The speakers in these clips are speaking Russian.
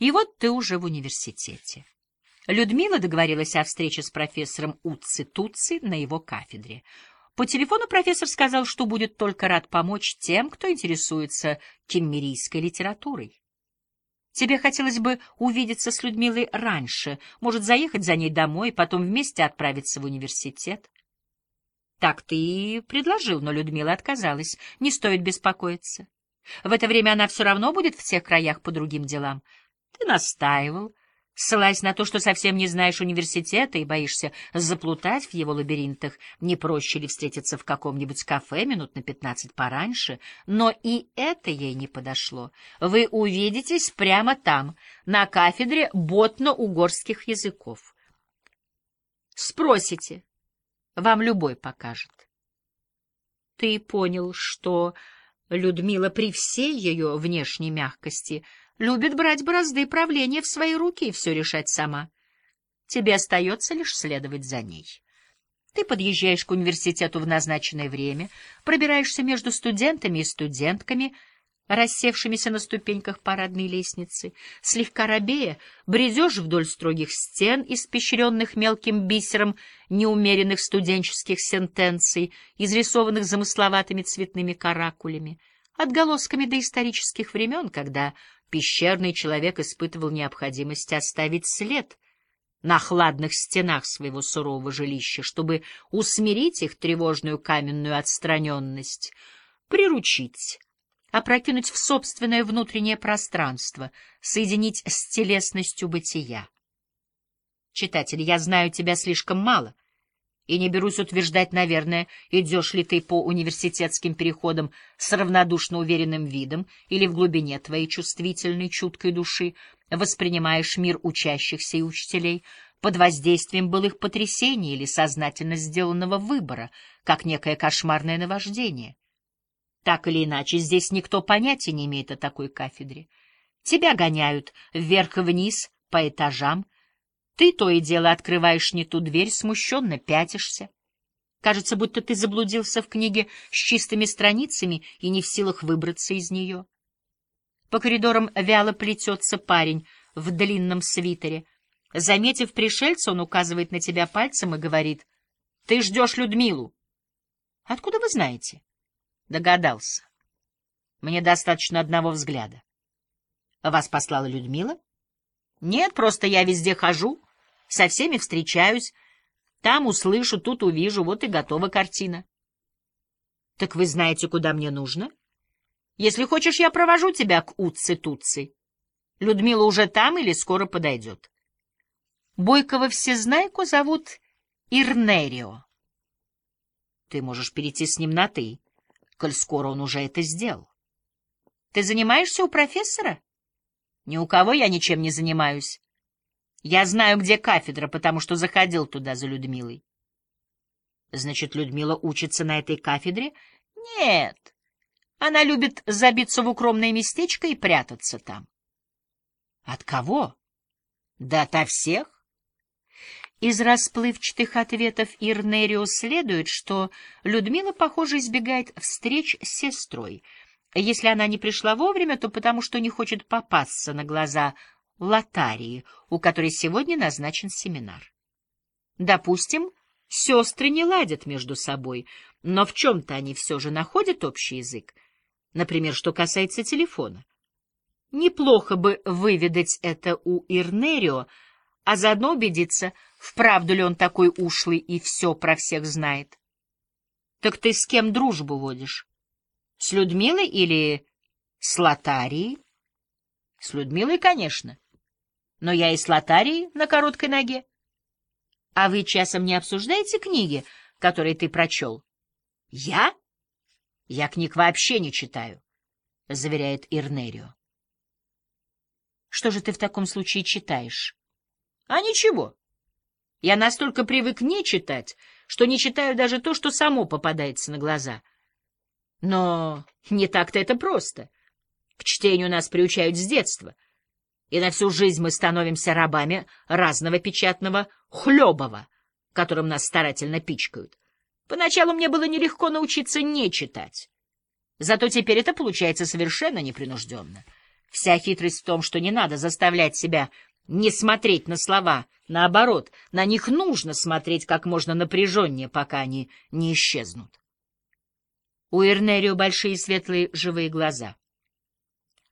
И вот ты уже в университете. Людмила договорилась о встрече с профессором Уци Туци на его кафедре. По телефону профессор сказал, что будет только рад помочь тем, кто интересуется киммерийской литературой. Тебе хотелось бы увидеться с Людмилой раньше, может, заехать за ней домой, потом вместе отправиться в университет. Так ты и предложил, но Людмила отказалась. Не стоит беспокоиться. В это время она все равно будет в тех краях по другим делам. Ты настаивал, ссылаясь на то, что совсем не знаешь университета и боишься заплутать в его лабиринтах, не проще ли встретиться в каком-нибудь кафе минут на пятнадцать пораньше, но и это ей не подошло. Вы увидитесь прямо там, на кафедре ботно-угорских языков. Спросите, вам любой покажет. Ты понял, что Людмила при всей ее внешней мягкости — любит брать бразды правления в свои руки и все решать сама. Тебе остается лишь следовать за ней. Ты подъезжаешь к университету в назначенное время, пробираешься между студентами и студентками, рассевшимися на ступеньках парадной лестницы, слегка робея, бредешь вдоль строгих стен, испещренных мелким бисером неумеренных студенческих сентенций, изрисованных замысловатыми цветными каракулями, отголосками доисторических времен, когда пещерный человек испытывал необходимость оставить след на хладных стенах своего сурового жилища, чтобы усмирить их тревожную каменную отстраненность, приручить, опрокинуть в собственное внутреннее пространство, соединить с телесностью бытия. Читатель, я знаю тебя слишком мало — и не берусь утверждать, наверное, идешь ли ты по университетским переходам с равнодушно уверенным видом или в глубине твоей чувствительной, чуткой души воспринимаешь мир учащихся и учителей под воздействием былых потрясений или сознательно сделанного выбора, как некое кошмарное наваждение. Так или иначе, здесь никто понятия не имеет о такой кафедре. Тебя гоняют вверх и вниз по этажам, ты то и дело открываешь не ту дверь, смущенно пятишься. Кажется, будто ты заблудился в книге с чистыми страницами и не в силах выбраться из нее. По коридорам вяло плетется парень в длинном свитере. Заметив пришельца, он указывает на тебя пальцем и говорит, — Ты ждешь Людмилу. — Откуда вы знаете? — Догадался. Мне достаточно одного взгляда. — Вас послала Людмила? — Нет, просто я везде хожу со всеми встречаюсь, там услышу, тут увижу, вот и готова картина. Так вы знаете, куда мне нужно? Если хочешь, я провожу тебя к Утце-Тутце. Людмила уже там или скоро подойдет? Бойкова всезнайку зовут Ирнерио. Ты можешь перейти с ним на «ты», коль скоро он уже это сделал. Ты занимаешься у профессора? Ни у кого я ничем не занимаюсь. Я знаю, где кафедра, потому что заходил туда за Людмилой. Значит, Людмила учится на этой кафедре? Нет. Она любит забиться в укромное местечко и прятаться там. От кого? Да ото всех. Из расплывчатых ответов Ирнерио следует, что Людмила, похоже, избегает встреч с сестрой. Если она не пришла вовремя, то потому что не хочет попасться на глаза Лотарии, у которой сегодня назначен семинар. Допустим, сестры не ладят между собой, но в чем-то они все же находят общий язык. Например, что касается телефона. Неплохо бы выведать это у Ирнерио, а заодно убедиться, вправду ли он такой ушлый и все про всех знает. Так ты с кем дружбу водишь? С Людмилой или с Лотарией? С Людмилой, конечно но я и с лотарией на короткой ноге. А вы часом не обсуждаете книги, которые ты прочел? Я? Я книг вообще не читаю, заверяет Ирнерио. Что же ты в таком случае читаешь? А ничего. Я настолько привык не читать, что не читаю даже то, что само попадается на глаза. Но не так-то это просто. К чтению нас приучают с детства — и на всю жизнь мы становимся рабами разного печатного хлебова, которым нас старательно пичкают. Поначалу мне было нелегко научиться не читать. Зато теперь это получается совершенно непринужденно. Вся хитрость в том, что не надо заставлять себя не смотреть на слова. Наоборот, на них нужно смотреть как можно напряженнее, пока они не исчезнут. У Эрнерио большие светлые живые глаза.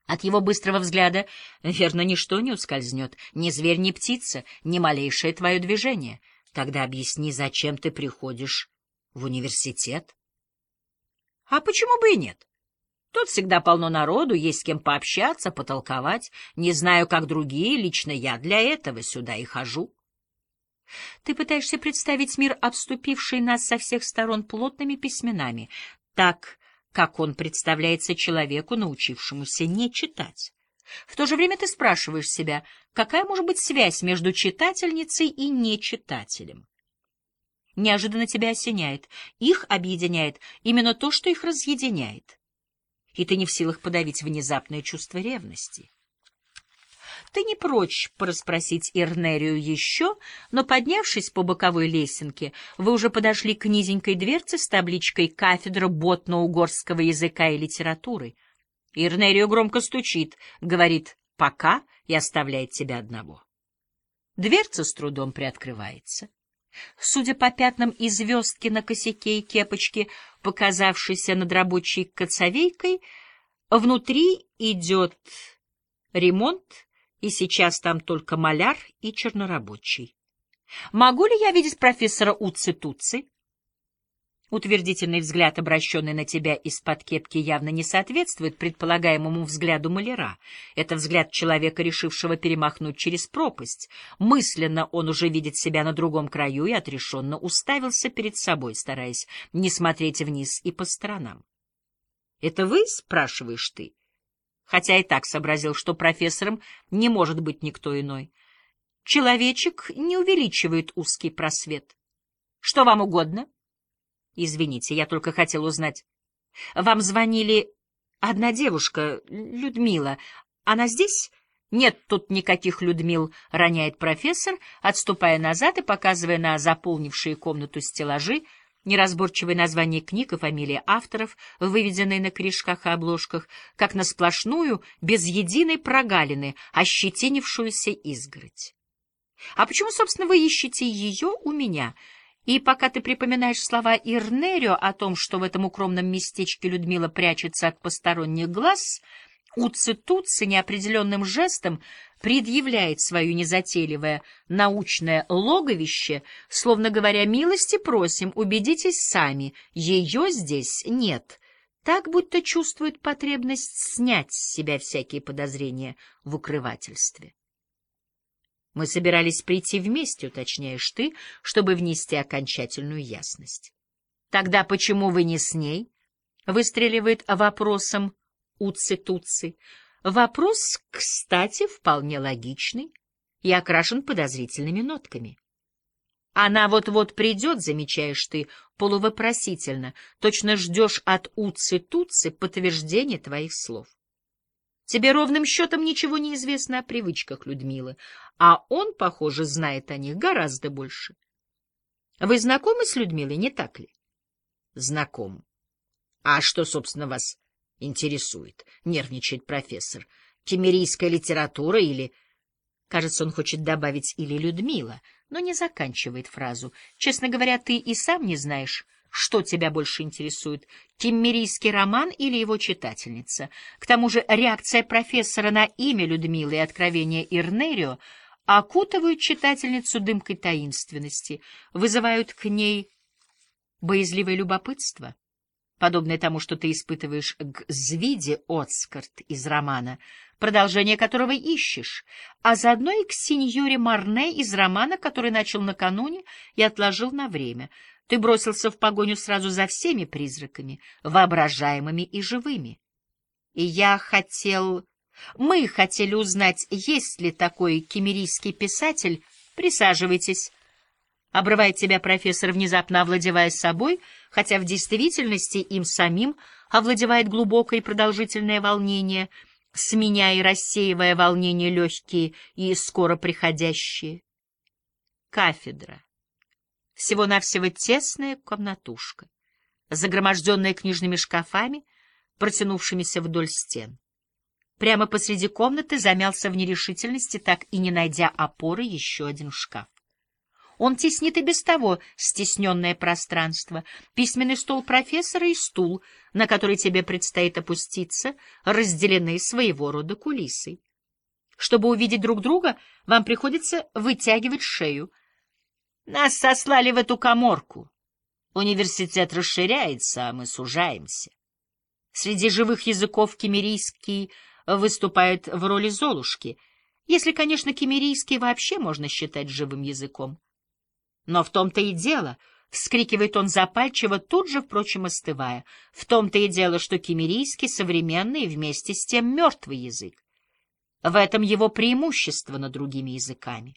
От его быстрого взгляда, верно, ничто не ускользнет, ни зверь, ни птица, ни малейшее твое движение. Тогда объясни, зачем ты приходишь в университет? А почему бы и нет? Тут всегда полно народу, есть с кем пообщаться, потолковать. Не знаю, как другие, лично я для этого сюда и хожу. Ты пытаешься представить мир, обступивший нас со всех сторон плотными письменами, так, как он представляется человеку, научившемуся не читать. В то же время ты спрашиваешь себя, какая может быть связь между читательницей и нечитателем. Неожиданно тебя осеняет. Их объединяет именно то, что их разъединяет и ты не в силах подавить внезапное чувство ревности. Ты не прочь порасспросить Ирнерию еще, но, поднявшись по боковой лесенке, вы уже подошли к низенькой дверце с табличкой «Кафедра ботно-угорского языка и литературы». Ирнерио громко стучит, говорит «пока» и оставляет тебя одного. Дверца с трудом приоткрывается. Судя по пятнам и звездке на косяке и кепочке, показавшейся над рабочей коцовейкой, внутри идет ремонт, и сейчас там только маляр и чернорабочий. Могу ли я видеть профессора Уци Туци? Утвердительный взгляд, обращенный на тебя из-под кепки, явно не соответствует предполагаемому взгляду маляра. Это взгляд человека, решившего перемахнуть через пропасть. Мысленно он уже видит себя на другом краю и отрешенно уставился перед собой, стараясь не смотреть вниз и по сторонам. — Это вы? — спрашиваешь ты. Хотя и так сообразил, что профессором не может быть никто иной. Человечек не увеличивает узкий просвет. — Что вам угодно? — Извините, я только хотел узнать. Вам звонили одна девушка, Людмила. Она здесь? Нет тут никаких Людмил, роняет профессор, отступая назад и показывая на заполнившие комнату стеллажи неразборчивые названия книг и фамилии авторов, выведенные на корешках и обложках, как на сплошную, без единой прогалины, ощетинившуюся изгородь. А почему, собственно, вы ищете ее у меня — и пока ты припоминаешь слова Ирнерио о том, что в этом укромном местечке Людмила прячется от посторонних глаз, Уцитуци неопределенным жестом предъявляет свое незатейливое научное логовище, словно говоря, милости просим, убедитесь сами, ее здесь нет, так будто чувствует потребность снять с себя всякие подозрения в укрывательстве. Мы собирались прийти вместе, уточняешь ты, чтобы внести окончательную ясность. Тогда почему вы не с ней? Выстреливает вопросом Уци-Туци. Вопрос, кстати, вполне логичный и окрашен подозрительными нотками. Она вот-вот придет, замечаешь ты, полувопросительно, точно ждешь от Уци-Туци подтверждения твоих слов. Тебе ровным счетом ничего не известно о привычках Людмилы, а он, похоже, знает о них гораздо больше. Вы знакомы с Людмилой, не так ли? Знаком. А что, собственно, вас интересует? Нервничает профессор. Кемерийская литература или... Кажется, он хочет добавить «или Людмила», но не заканчивает фразу. Честно говоря, ты и сам не знаешь, что тебя больше интересует, киммерийский роман или его читательница? К тому же реакция профессора на имя Людмилы и откровение Ирнерио окутывают читательницу дымкой таинственности, вызывают к ней боязливое любопытство, подобное тому, что ты испытываешь к Звиде Отскарт из романа, продолжение которого ищешь, а заодно и к сеньоре Марне из романа, который начал накануне и отложил на время — ты бросился в погоню сразу за всеми призраками, воображаемыми и живыми. И я хотел... Мы хотели узнать, есть ли такой кемерийский писатель. Присаживайтесь. Обрывает тебя профессор, внезапно овладевая собой, хотя в действительности им самим овладевает глубокое и продолжительное волнение, сменяя и рассеивая волнения легкие и скоро приходящие. Кафедра всего-навсего тесная комнатушка, загроможденная книжными шкафами, протянувшимися вдоль стен. прямо посреди комнаты замялся в нерешительности, так и не найдя опоры еще один шкаф. Он теснит и без того стесненное пространство, письменный стол профессора и стул, на который тебе предстоит опуститься, разделены своего рода кулисой. Чтобы увидеть друг друга, вам приходится вытягивать шею. Нас сослали в эту коморку. Университет расширяется, а мы сужаемся. Среди живых языков кемерийский выступает в роли Золушки, если, конечно, кемерийский вообще можно считать живым языком. Но в том-то и дело, — вскрикивает он запальчиво, тут же, впрочем, остывая, — в том-то и дело, что кемерийский современный и вместе с тем мертвый язык. В этом его преимущество над другими языками.